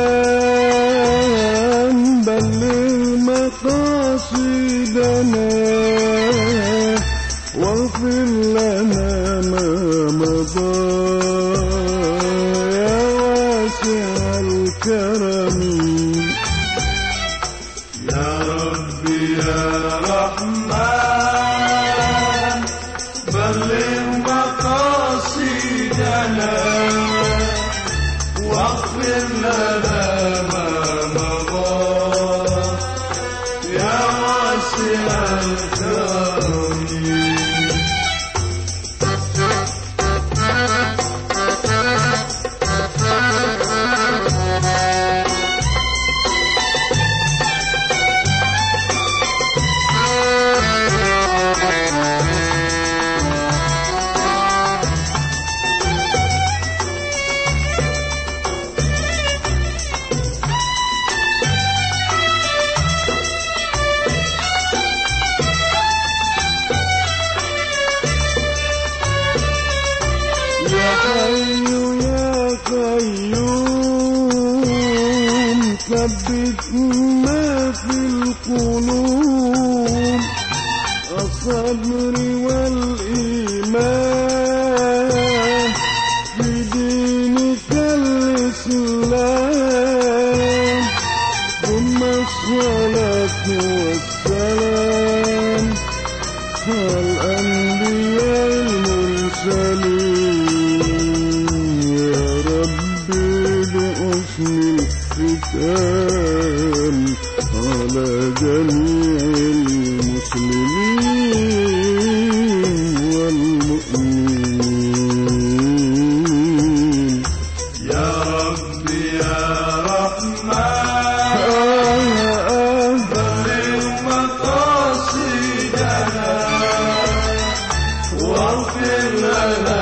رحمن بلغ مقاصدنا واغفر لنا ما مضى. يا واسع الكرم. يا ربي يا رحمن بلغ مقاصدنا واسع حي يا قيوم ثبت ما في القلوب الصبر والإيمان في دينك الإسلام ثم الصلاة والسلام الختام على جميع المسلمين والمؤمنين. يا ربي يا رحمن بلغ مقاصدنا واغفر لنا